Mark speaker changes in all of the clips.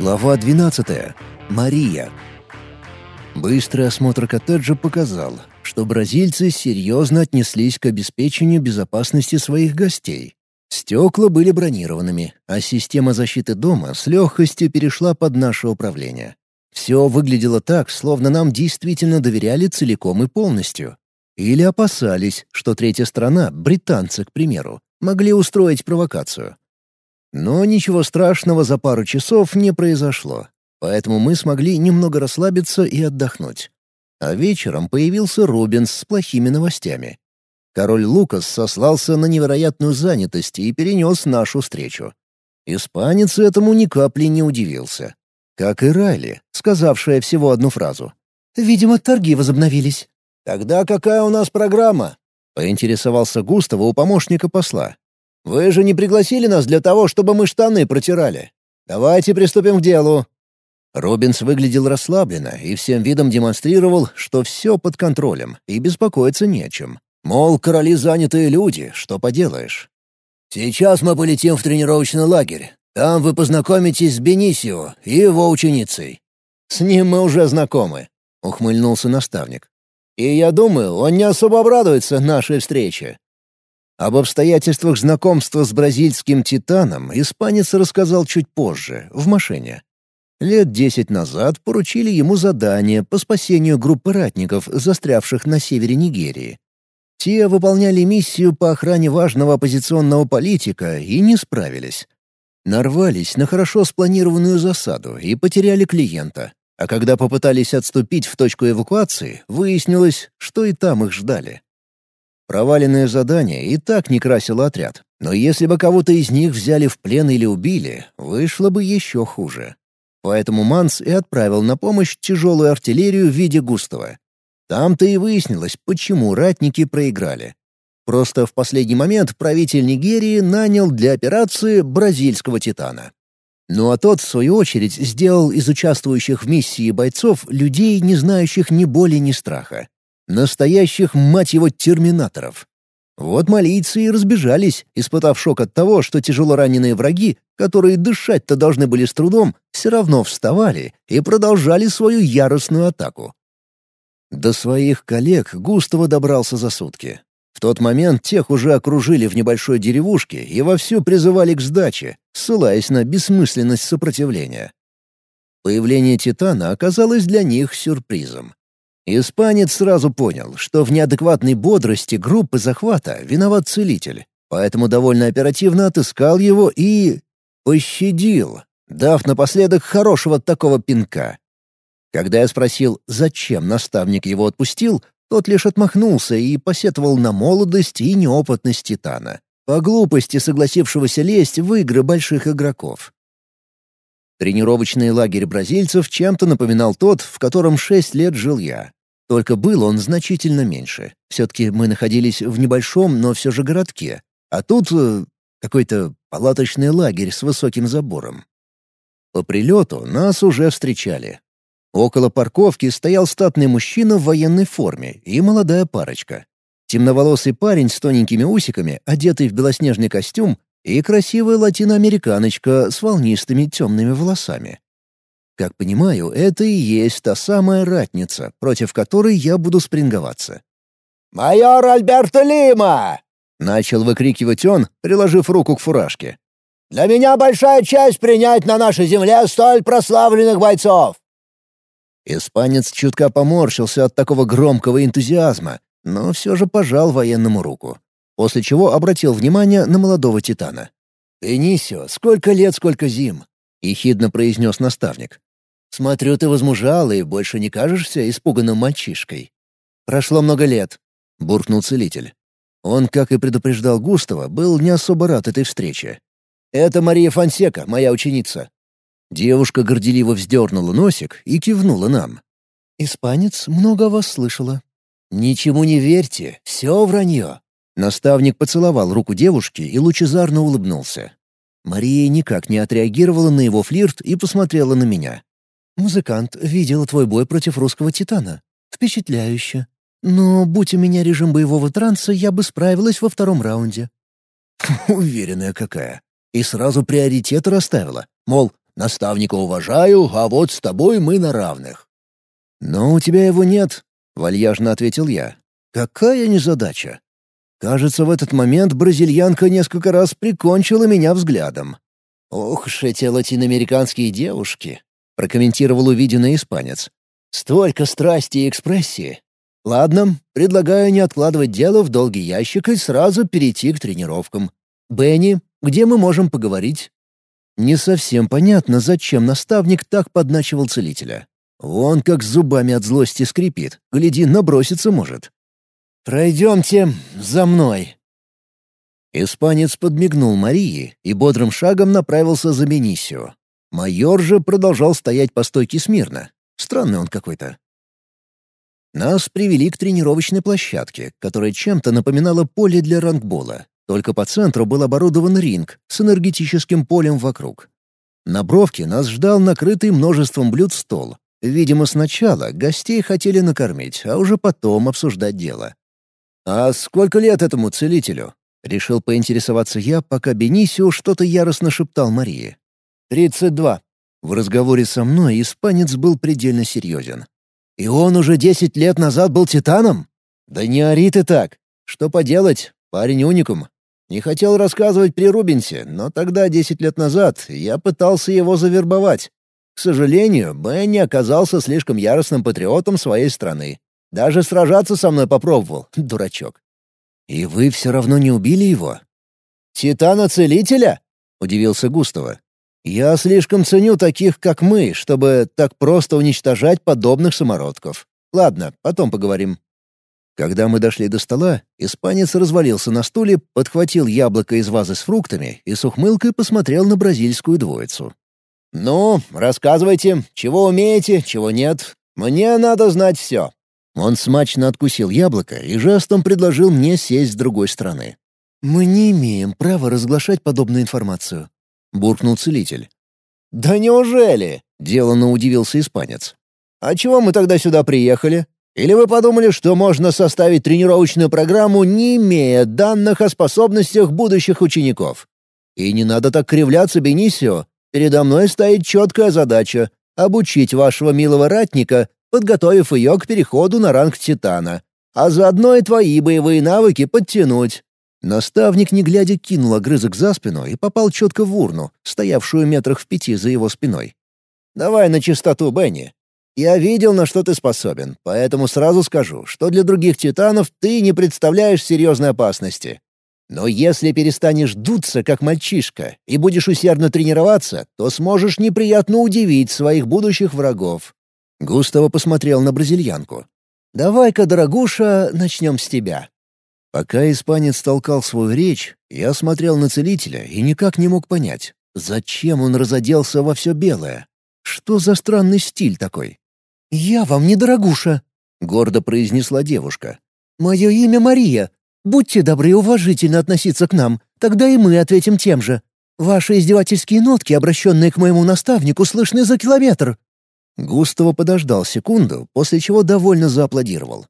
Speaker 1: Глава 12. Мария. Быстрый осмотр коттеджа показал, что бразильцы серьезно отнеслись к обеспечению безопасности своих гостей. Стекла были бронированными, а система защиты дома с легкостью перешла под наше управление. Все выглядело так, словно нам действительно доверяли целиком и полностью. Или опасались, что третья страна, британцы, к примеру, могли устроить провокацию. Но ничего страшного за пару часов не произошло, поэтому мы смогли немного расслабиться и отдохнуть. А вечером появился Рубинс с плохими новостями. Король Лукас сослался на невероятную занятость и перенес нашу встречу. Испанец этому ни капли не удивился. Как и Райли, сказавшая всего одну фразу.
Speaker 2: «Видимо, торги возобновились».
Speaker 1: «Тогда какая у нас программа?» — поинтересовался Густава у помощника посла. Вы же не пригласили нас для того, чтобы мы штаны протирали. Давайте приступим к делу». Робинс выглядел расслабленно и всем видом демонстрировал, что все под контролем и беспокоиться не о чем. Мол, короли занятые люди, что поделаешь. «Сейчас мы полетим в тренировочный лагерь. Там вы познакомитесь с Бенисио и его ученицей. С ним мы уже знакомы», — ухмыльнулся наставник. «И я думаю, он не особо обрадуется нашей встрече. Об обстоятельствах знакомства с бразильским титаном испанец рассказал чуть позже, в машине. Лет десять назад поручили ему задание по спасению группы ратников, застрявших на севере Нигерии. Те выполняли миссию по охране важного оппозиционного политика и не справились. Нарвались на хорошо спланированную засаду и потеряли клиента. А когда попытались отступить в точку эвакуации, выяснилось, что и там их ждали. Проваленное задание и так не красило отряд, но если бы кого-то из них взяли в плен или убили, вышло бы еще хуже. Поэтому Манс и отправил на помощь тяжелую артиллерию в виде Густава. Там-то и выяснилось, почему ратники проиграли. Просто в последний момент правитель Нигерии нанял для операции бразильского «Титана». Ну а тот, в свою очередь, сделал из участвующих в миссии бойцов людей, не знающих ни боли, ни страха. Настоящих, мать его, терминаторов. Вот малийцы и разбежались, испытав шок от того, что тяжело раненые враги, которые дышать-то должны были с трудом, все равно вставали и продолжали свою яростную атаку. До своих коллег Густаво добрался за сутки. В тот момент тех уже окружили в небольшой деревушке и вовсю призывали к сдаче, ссылаясь на бессмысленность сопротивления. Появление Титана оказалось для них сюрпризом. Испанец сразу понял, что в неадекватной бодрости группы захвата виноват целитель, поэтому довольно оперативно отыскал его и... пощадил, дав напоследок хорошего такого пинка. Когда я спросил, зачем наставник его отпустил, тот лишь отмахнулся и посетовал на молодость и неопытность Титана, по глупости согласившегося лезть в игры больших игроков. Тренировочный лагерь бразильцев чем-то напоминал тот, в котором шесть лет жил я. Только был он значительно меньше. Все-таки мы находились в небольшом, но все же городке. А тут э, какой-то палаточный лагерь с высоким забором. По прилету нас уже встречали. Около парковки стоял статный мужчина в военной форме и молодая парочка. Темноволосый парень с тоненькими усиками, одетый в белоснежный костюм, и красивая латиноамериканочка с волнистыми темными волосами. Как понимаю, это и есть та самая ратница, против которой я буду спринговаться.
Speaker 3: «Майор Альберто Лима!»
Speaker 1: — начал выкрикивать он, приложив руку к фуражке.
Speaker 3: «Для меня большая честь принять на нашей земле столь прославленных бойцов!»
Speaker 1: Испанец чутка поморщился от такого громкого энтузиазма, но все же пожал военному руку, после чего обратил внимание на молодого титана. «Бенисио, сколько лет, сколько зим!» — ехидно произнес наставник. Смотрю, ты возмужал и больше не кажешься испуганным мальчишкой. Прошло много лет, — буркнул целитель. Он, как и предупреждал Густава, был не особо рад этой встрече. «Это Мария Фансека, моя ученица». Девушка горделиво вздернула носик и кивнула нам.
Speaker 2: «Испанец много о вас слышала».
Speaker 1: «Ничему не верьте, все вранье». Наставник поцеловал руку девушки и лучезарно улыбнулся. Мария никак не отреагировала на его флирт и посмотрела на меня.
Speaker 2: «Музыкант видел твой бой против русского титана. Впечатляюще. Но, будь у меня режим боевого транса, я бы справилась во втором раунде».
Speaker 1: Уверенная какая. И сразу приоритеты расставила. Мол, Наставника уважаю, а вот с тобой мы на равных».
Speaker 2: «Но у тебя его нет», — вальяжно ответил я. «Какая незадача?» Кажется, в этот момент бразильянка несколько раз прикончила меня взглядом.
Speaker 1: «Ох уж эти латиноамериканские девушки!» — прокомментировал увиденный испанец. «Столько страсти и экспрессии. Ладно, предлагаю не откладывать дело в долгий ящик и сразу перейти к тренировкам. Бенни, где мы можем поговорить?»
Speaker 2: Не совсем понятно, зачем наставник так подначивал целителя. Он как зубами от злости скрипит, гляди, наброситься может.
Speaker 1: «Пройдемте за мной».
Speaker 2: Испанец подмигнул Марии и бодрым шагом направился за Бенисио. Майор же продолжал стоять по стойке смирно. Странный он какой-то. Нас привели к тренировочной площадке, которая чем-то напоминала поле для рангбола. Только по центру был оборудован ринг с энергетическим полем вокруг. На бровке нас ждал накрытый множеством блюд стол. Видимо, сначала гостей хотели накормить, а уже потом обсуждать дело. «А сколько лет этому целителю?» — решил поинтересоваться я, пока Бенисио что-то яростно шептал Марии.
Speaker 1: «Тридцать два».
Speaker 2: В разговоре со мной испанец был предельно серьезен.
Speaker 1: «И он уже десять лет назад был титаном? Да не ори ты так. Что поделать, парень уникум. Не хотел рассказывать при Рубинсе, но тогда, десять лет назад, я пытался его завербовать. К сожалению, Бенни оказался слишком яростным патриотом своей страны. Даже сражаться со мной попробовал, дурачок.
Speaker 2: «И вы все равно не убили его?»
Speaker 1: «Титана-целителя?» — удивился Густава. «Я слишком ценю таких, как мы, чтобы так просто уничтожать подобных самородков. Ладно, потом поговорим».
Speaker 2: Когда мы дошли до стола, испанец развалился на стуле, подхватил яблоко из вазы с фруктами и с ухмылкой посмотрел на бразильскую двоицу.
Speaker 1: «Ну, рассказывайте, чего умеете, чего нет. Мне надо знать все».
Speaker 2: Он смачно откусил яблоко и жестом предложил мне сесть с другой стороны. «Мы не имеем права разглашать подобную информацию», — буркнул целитель.
Speaker 1: «Да неужели?»
Speaker 2: — деланно удивился испанец.
Speaker 1: «А чего мы тогда сюда приехали? Или вы подумали, что можно составить тренировочную программу, не имея данных о способностях будущих учеников? И не надо так кривляться, Бенисио. Передо мной стоит четкая задача — обучить вашего милого ратника подготовив ее к переходу на ранг Титана, а заодно и твои боевые навыки подтянуть».
Speaker 2: Наставник, не глядя, кинул огрызок за спину и попал четко в урну, стоявшую метрах в пяти за его спиной.
Speaker 1: «Давай на чистоту, Бенни. Я видел, на что ты способен, поэтому сразу скажу, что для других титанов ты не представляешь серьезной опасности. Но если перестанешь дуться, как мальчишка, и будешь усердно тренироваться, то сможешь неприятно удивить своих будущих врагов.
Speaker 2: Густаво посмотрел на бразильянку.
Speaker 1: «Давай-ка, дорогуша, начнем с тебя».
Speaker 2: Пока испанец толкал свою речь, я смотрел на целителя и никак не мог понять, зачем он разоделся во все белое. Что за странный стиль такой?
Speaker 4: «Я вам не дорогуша», — гордо произнесла девушка. «Мое имя Мария. Будьте добры и уважительно относиться к нам, тогда и мы ответим тем же. Ваши издевательские нотки, обращенные к моему наставнику, слышны за километр.
Speaker 2: Густаво подождал секунду, после чего довольно зааплодировал.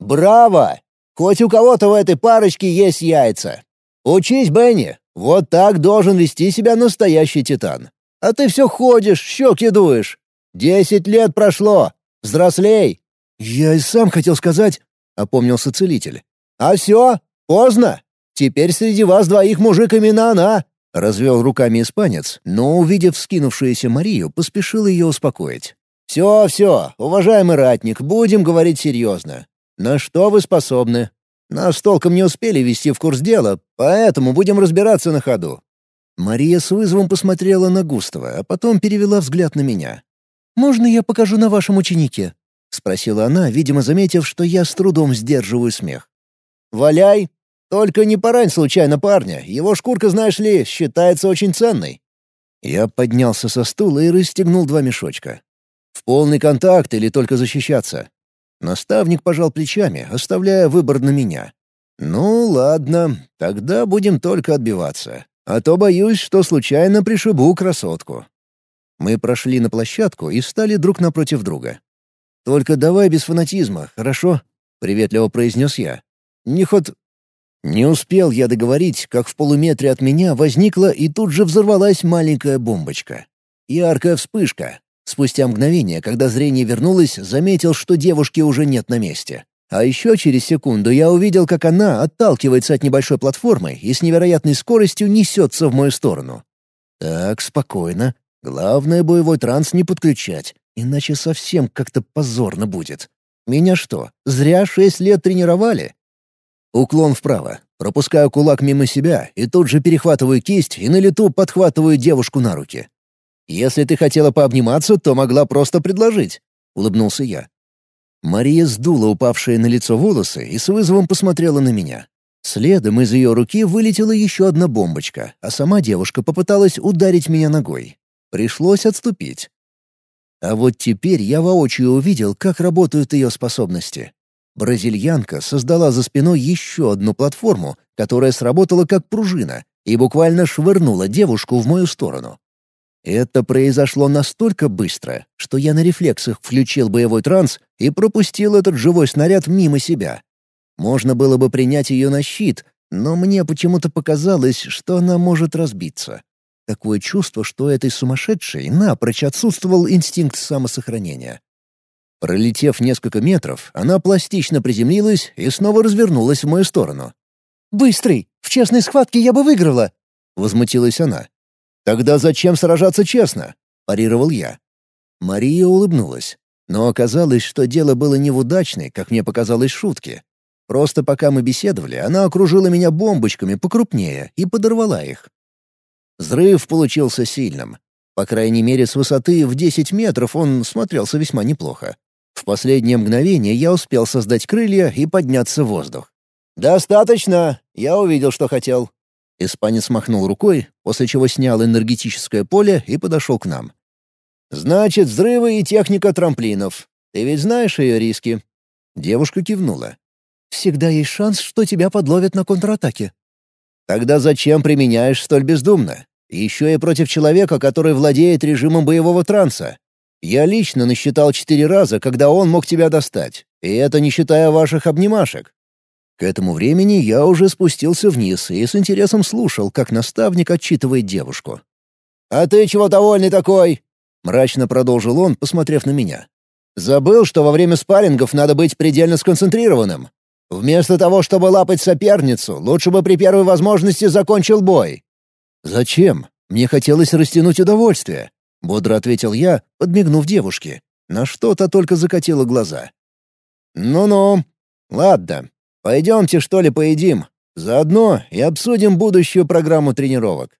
Speaker 1: «Браво! Хоть у кого-то в этой парочке есть яйца. Учись, Бенни, вот так должен вести себя настоящий титан. А ты все ходишь, щеки дуешь. Десять лет прошло. Взрослей!»
Speaker 2: «Я и сам хотел сказать», — опомнился целитель.
Speaker 1: «А все, поздно. Теперь среди вас двоих мужик именно она», —
Speaker 2: развел руками испанец, но, увидев скинувшуюся Марию, поспешил ее успокоить.
Speaker 1: «Все, все, уважаемый ратник, будем говорить серьезно. На что вы способны? Нас толком не успели ввести в курс дела, поэтому будем разбираться на ходу».
Speaker 2: Мария с вызовом посмотрела на Густава, а потом перевела взгляд на меня.
Speaker 4: «Можно я покажу на вашем ученике?»
Speaker 2: — спросила она, видимо, заметив, что я с трудом сдерживаю смех.
Speaker 1: «Валяй! Только не порань случайно парня, его шкурка, знаешь ли, считается очень ценной».
Speaker 2: Я поднялся со стула и расстегнул два мешочка. В полный контакт или только защищаться? Наставник пожал плечами, оставляя выбор на меня. «Ну, ладно, тогда будем только отбиваться. А то боюсь, что случайно пришибу красотку». Мы прошли на площадку и встали друг напротив друга. «Только давай без фанатизма, хорошо?» — приветливо произнес я. «Не ход...» Не успел я договорить, как в полуметре от меня возникла и тут же взорвалась маленькая бомбочка.
Speaker 1: Яркая вспышка. Спустя мгновение, когда зрение вернулось, заметил, что девушки уже нет на месте. А еще через секунду я увидел, как она отталкивается от небольшой платформы и с невероятной скоростью несется в мою сторону. Так, спокойно. Главное боевой транс не подключать, иначе совсем как-то позорно будет. Меня что, зря шесть лет тренировали? Уклон вправо. Пропускаю кулак мимо себя и тут же перехватываю кисть и на лету подхватываю девушку на руки. «Если ты хотела пообниматься, то могла просто предложить», — улыбнулся я. Мария сдула упавшие на лицо волосы и с вызовом посмотрела на меня. Следом из ее руки вылетела еще одна бомбочка, а сама девушка попыталась ударить меня ногой. Пришлось отступить. А вот теперь я воочию увидел, как работают ее способности. Бразильянка создала за спиной еще одну платформу, которая сработала как пружина и буквально швырнула девушку в мою сторону. Это произошло настолько быстро, что я на рефлексах включил боевой транс и пропустил этот живой снаряд мимо себя. Можно было бы принять ее на щит, но мне почему-то показалось, что она может разбиться. Такое чувство, что этой сумасшедшей напрочь отсутствовал инстинкт самосохранения. Пролетев несколько метров, она пластично приземлилась и снова развернулась в мою сторону.
Speaker 4: «Быстрый! В честной схватке я бы выиграла!»
Speaker 1: — возмутилась она. «Тогда зачем сражаться честно?» — парировал я. Мария улыбнулась. Но оказалось, что дело было не в удачной, как мне показалось, шутке. Просто пока мы беседовали, она окружила меня бомбочками покрупнее и подорвала их. Взрыв получился сильным. По крайней мере, с высоты в 10 метров он смотрелся весьма неплохо. В последнее мгновение я успел создать крылья и подняться в воздух. «Достаточно! Я увидел, что хотел. Испанец махнул рукой, после чего снял энергетическое поле и подошел к нам. «Значит, взрывы и техника трамплинов. Ты ведь знаешь ее риски?» Девушка кивнула.
Speaker 4: «Всегда есть шанс, что тебя подловят на контратаке».
Speaker 1: «Тогда зачем применяешь столь бездумно? Еще и против человека, который владеет режимом боевого транса. Я лично насчитал четыре раза, когда он мог тебя достать, и это не считая ваших обнимашек. К этому времени я уже спустился вниз и с интересом слушал, как наставник отчитывает девушку. «А ты чего довольный такой?» — мрачно продолжил он, посмотрев на меня. «Забыл, что во время спаррингов надо быть предельно сконцентрированным. Вместо того, чтобы лапать соперницу, лучше бы при первой возможности закончил бой». «Зачем? Мне хотелось растянуть удовольствие», — бодро ответил я, подмигнув девушке. На что-то только закатила глаза. «Ну-ну. Ладно, Пойдемте, что ли, поедим. Заодно и обсудим будущую программу тренировок.